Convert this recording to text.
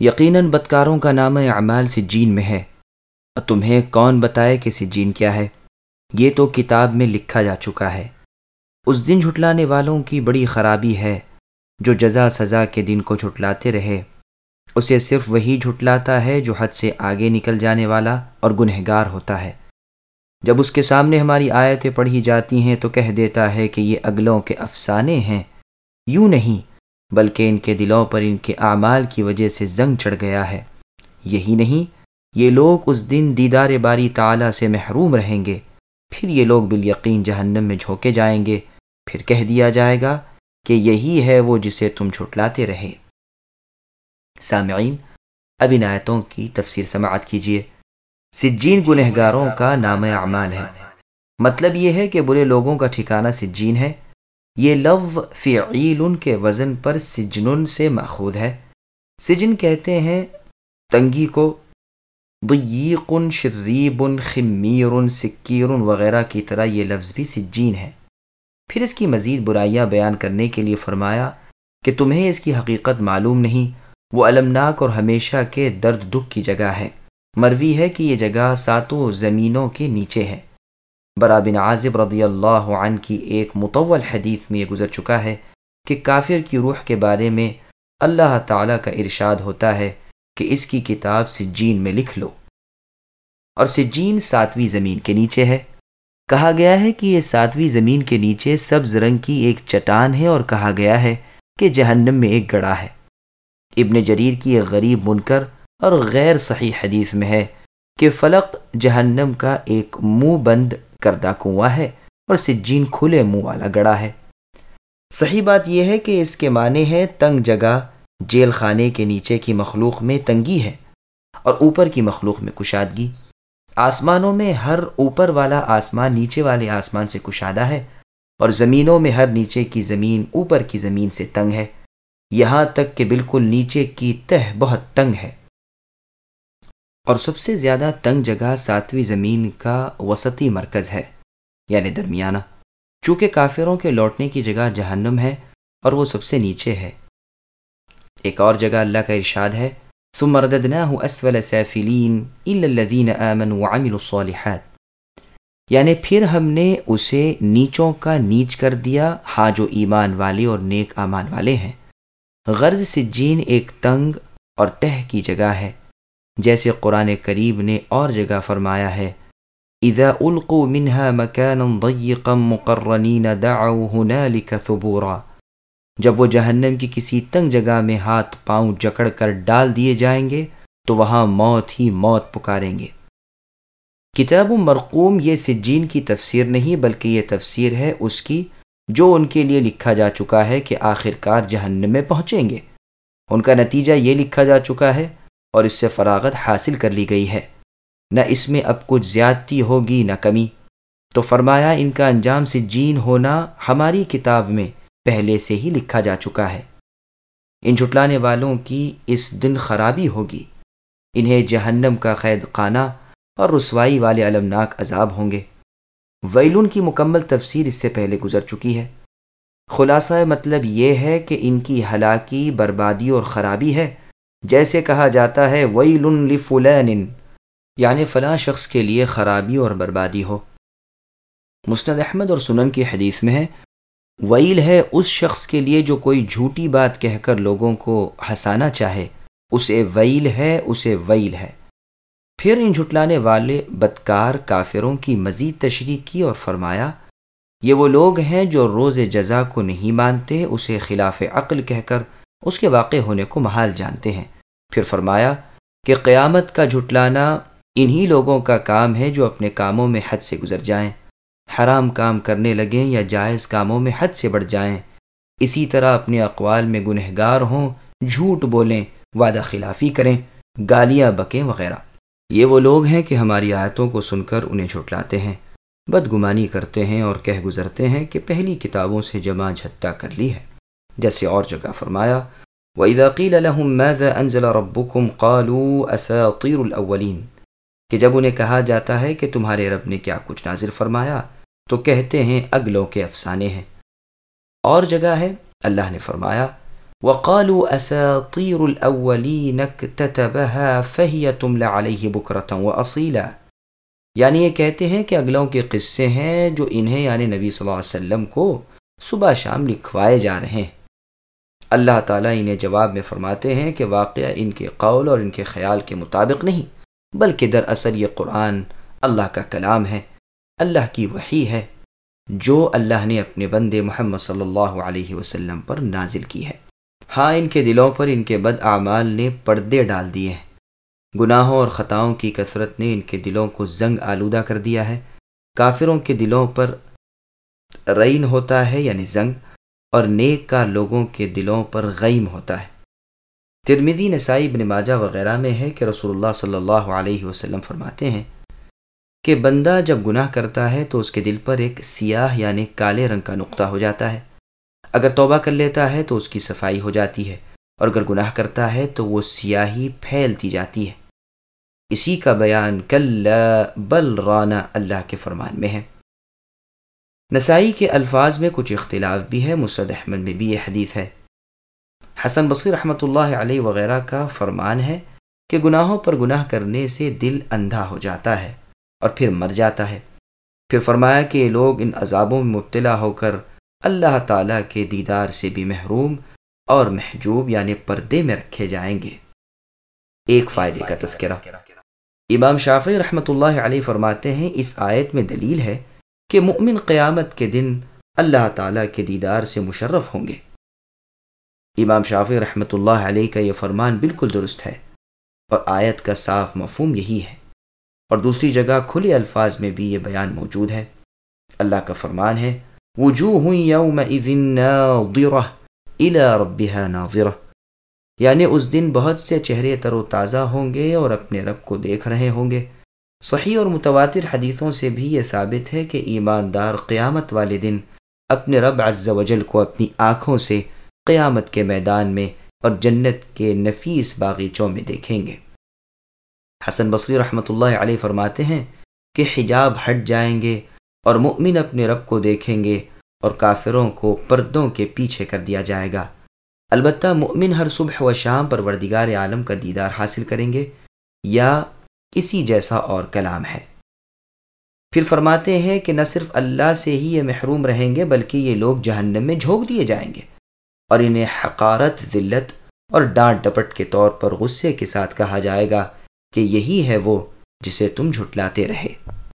یقیناً بدکاروں کا نام اعمال سجین میں ہے۔ تمہیں کون بتائے کہ سجین کیا ہے؟ یہ تو کتاب میں لکھا جا چکا ہے۔ اس دن جھٹلانے والوں کی بڑی خرابی ہے۔ جو جزا سزا کے دن کو جھٹلاتے رہے، اسے صرف وہی جھٹلاتا ہے جو حد سے آگے نکل جانے والا اور گنہگار ہوتا ہے۔ جب اس کے سامنے ہماری آیتیں پڑھی جاتی ہیں تو کہہ دیتا ہے کہ یہ اگلوں کے افسانے ہیں۔ یوں نہیں بلکہ ان کے دلوں پر ان کے اعمال کی وجہ سے زنگ چڑھ گیا ہے۔ یہی نہیں، یہ لوگ اس دن دیدار باری تعالیٰ سے محروم رہیں گے۔ پھر یہ لوگ بالیقین جہنم میں جھونکے جائیں گے۔ پھر کہہ دیا جائے گا کہ یہی ہے وہ جسے تم جھٹلاتے رہے۔ سامعین، اب ان آیتوں کی تفسیر سماعت کیجیے۔ سجین گنہگاروں کا نام اعمال ہے۔ مطلب یہ ہے کہ برے لوگوں کا ٹھکانہ سجین ہے۔ یہ لفظ فعیل کے وزن پر سجن سے ماخوذ ہے۔ سجن کہتے ہیں تنگی کو ضیق شریب خمیر سکیر وغیرہ کی طرح یہ لفظ بھی سجین ہے۔ پھر اس کی مزید برائیاں بیان کرنے کے لیے فرمایا کہ تمہیں اس کی حقیقت معلوم نہیں، وہ المناک اور ہمیشہ کے درد دکھ کی جگہ ہے۔ مروی ہے کہ یہ جگہ ساتوں زمینوں کے نیچے ہے۔ برا بن عازب رضی اللہ عنہ کی ایک مطول حدیث میں یہ گزر چکا ہے کہ کافر کی روح کے بارے میں اللہ تعالیٰ کا ارشاد ہوتا ہے کہ اس کی کتاب سجین میں لکھ لو۔ اور سجین ساتویں زمین کے نیچے ہے۔ کہا گیا ہے کہ یہ ساتویں زمین کے نیچے سبز رنگ کی ایک چٹان ہے اور کہا گیا ہے کہ جہنم میں ایک گڑا ہے۔ ابن جریر کی ایک غریب منکر اور غیر صحیح حدیث میں ہے کہ فلق جہنم کا ایک منہ بند کردہ کنواں ہے اور سجین کھلے منہ والا گڑا ہے۔ صحیح بات یہ ہے کہ اس کے معنی ہے تنگ جگہ، جیل خانے کے نیچے کی مخلوق میں تنگی ہے اور اوپر کی مخلوق میں کشادگی۔ آسمانوں میں ہر اوپر والا آسمان نیچے والے آسمان سے کشادہ ہے اور زمینوں میں ہر نیچے کی زمین اوپر کی زمین سے تنگ ہے۔ یہاں تک کہ بالکل نیچے کی تہ بہت تنگ ہے۔ اور سب سے زیادہ تنگ جگہ ساتویں زمین کا وسطی مرکز ہے یعنی درمیانہ۔ چونکہ کافروں کے لوٹنے کی جگہ جہنم ہے اور وہ سب سے نیچے ہے۔ ایک اور جگہ اللہ کا ارشاد ہے، ثم رددناه اسفل سافلين الا الذين امنوا وعملوا الصالحات۔ یعنی پھر ہم نے اسے نیچوں کا نیچ کر دیا ہاں جو ایمان والے اور نیک امان والے ہیں۔ غرض سجین ایک تنگ اور تہ کی جگہ ہے۔ جیسے قرآن قریب نے اور جگہ فرمایا ہے۔ اذا القوا منها مكانا ضيقا مقرنين دعوا هنالك ثبورا جب وہ جہنم کی کسی تنگ جگہ میں ہاتھ پاؤں جکڑ کر ڈال دیے جائیں گے، تو وہاں موت ہی موت پکاریں گے۔ کتاب مرقوم یہ سجین کی تفسیر نہیں بلکہ یہ تفسیر ہے اس کی، جو ان کے لیے لکھا جا چکا ہے کہ آخر کار جہنم میں پہنچیں گے۔ ان کا نتیجہ یہ لکھا جا چکا ہے اور اس سے فراغت حاصل کر لی گئی ہے۔ نہ اس میں اب کچھ زیادتی ہوگی نہ کمی۔ تو فرمایا، ان کا انجام سے جین ہونا ہماری کتاب میں پہلے سے ہی لکھا جا چکا ہے۔ ان جھٹلانے والوں کی اس دن خرابی ہوگی۔ انہیں جہنم کا قید خانہ اور رسوائی والے علمناک عذاب ہوں گے۔ ویلون کی مکمل تفسیر اس سے پہلے گزر چکی ہے۔ خلاصہ مطلب یہ ہے کہ ان کی ہلاکی، بربادی اور خرابی ہے۔ جیسے کہا جاتا ہے ویل لفلین یعنی فلاں شخص کے لیے خرابی اور بربادی ہو۔ مسند احمد اور سنن کی حدیث میں ہے، ویل ہے اس شخص کے لیے جو کوئی جھوٹی بات کہہ کر لوگوں کو ہنسانا چاہے۔ اسے ویل ہے، اسے ویل ہے۔ پھر ان جھٹلانے والے بدکار کافروں کی مزید تشریح کی اور فرمایا، یہ وہ لوگ ہیں جو روز جزا کو نہیں مانتے، اسے خلاف عقل کہہ کر اس کے واقع ہونے کو محال جانتے ہیں۔ پھر فرمایا کہ قیامت کا جھٹلانا انہی لوگوں کا کام ہے جو اپنے کاموں میں حد سے گزر جائیں، حرام کام کرنے لگیں یا جائز کاموں میں حد سے بڑھ جائیں۔ اسی طرح اپنے اقوال میں گنہگار ہوں، جھوٹ بولیں، وعدہ خلافی کریں، گالیاں بکیں وغیرہ۔ یہ وہ لوگ ہیں کہ ہماری آیتوں کو سن کر انہیں جھٹلاتے ہیں، بدگمانی کرتے ہیں اور کہہ گزرتے ہیں کہ پہلی کتابوں سے جمع جھتا کر لی ہے۔ جیسے اور جگہ فرمایا، وَإِذَا قِيلَ لَهُم مَاذَا أَنزَلَ رَبُّكُمْ قَالُوا أَسَاطِيرُ الْأَوَّلِينَ، کہ جب انہیں کہا جاتا ہے کہ تمہارے رب نے کیا کچھ نازل فرمایا، تو کہتے ہیں اگلوں کے افسانے ہیں۔ اور جگہ ہے، اللہ نے فرمایا، وَقَالُوا أَسَاطِيرُ الْأَوَّلِينَ اكْتَتَبَهَا فَهِيَ تُمْلَ عَلَيْهِ بُكْرَةً وَأَصِيلًا۔ یعنی یہ کہتے ہیں کہ اگلوں کے قصے ہیں جو انہیں یعنی نبی صلی اللہ علیہ وسلم کو صبح شام لکھوائے جا رہے ہیں۔ اللہ تعالیٰ انہیں جواب میں فرماتے ہیں کہ واقعہ ان کے قول اور ان کے خیال کے مطابق نہیں، بلکہ دراصل یہ قرآن اللہ کا کلام ہے، اللہ کی وحی ہے، جو اللہ نے اپنے بندے محمد صلی اللہ علیہ وسلم پر نازل کی ہے۔ ہاں ان کے دلوں پر ان کے بد اعمال نے پردے ڈال دیے ہیں۔ گناہوں اور خطاؤں کی کثرت نے ان کے دلوں کو زنگ آلودہ کر دیا ہے۔ کافروں کے دلوں پر رعین ہوتا ہے یعنی زنگ اور نیک کا لوگوں کے دلوں پر غیم ہوتا ہے۔ ترمیدی نسائی ابن ماجہ وغیرہ میں ہے کہ رسول اللہ صلی اللہ علیہ وسلم فرماتے ہیں کہ بندہ جب گناہ کرتا ہے تو اس کے دل پر ایک سیاہ یعنی کالے رنگ کا نقطہ ہو جاتا ہے۔ اگر توبہ کر لیتا ہے تو اس کی صفائی ہو جاتی ہے اور اگر گناہ کرتا ہے تو وہ سیاہی پھیلتی جاتی ہے۔ اسی کا بیان کل بل رانا اللہ کے فرمان میں ہے۔ نسائی کے الفاظ میں کچھ اختلاف بھی ہے مسد احمد میں بھی یہ حدیث ہے۔ حسن بصیر رحمۃ اللہ علیہ وغیرہ کا فرمان ہے کہ گناہوں پر گناہ کرنے سے دل اندھا ہو جاتا ہے اور پھر مر جاتا ہے۔ پھر فرمایا کہ یہ لوگ ان عذابوں میں مبتلا ہو کر اللہ تعالیٰ کے دیدار سے بھی محروم اور محجوب یعنی پردے میں رکھے جائیں گے۔ ایک فائدے کا تذکرہ۔ امام شافی رحمۃ اللہ علیہ فرماتے ہیں، اس آیت میں دلیل ہے کہ مؤمن قیامت کے دن اللہ تعالیٰ کے دیدار سے مشرف ہوں گے۔ امام شافی رحمۃ اللہ علیہ کا یہ فرمان بالکل درست ہے اور آیت کا صاف مفہوم یہی ہے۔ اور دوسری جگہ کھلے الفاظ میں بھی یہ بیان موجود ہے۔ اللہ کا فرمان ہے، وجوہ ربها ناظرہ۔ یعنی اس دن بہت سے چہرے تر و تازہ ہوں گے اور اپنے رب کو دیکھ رہے ہوں گے۔ صحیح اور متواتر حدیثوں سے بھی یہ ثابت ہے کہ ایماندار قیامت والے دن اپنے رب عز و جل کو اپنی آنکھوں سے قیامت کے میدان میں اور جنت کے نفیس باغیچوں میں دیکھیں گے۔ حسن بصری رحمۃ اللہ علیہ فرماتے ہیں کہ حجاب ہٹ جائیں گے اور مؤمن اپنے رب کو دیکھیں گے اور کافروں کو پردوں کے پیچھے کر دیا جائے گا۔ البتہ مؤمن ہر صبح و شام پر وردگار عالم کا دیدار حاصل کریں گے۔ یا اسی جیسا اور کلام ہے۔ پھر فرماتے ہیں کہ نہ صرف اللہ سے ہی یہ محروم رہیں گے، بلکہ یہ لوگ جہنم میں جھونک دیے جائیں گے۔ اور انہیں حقارت، ذلت اور ڈانٹ ڈپٹ کے طور پر غصے کے ساتھ کہا جائے گا کہ یہی ہے وہ جسے تم جھٹلاتے رہے۔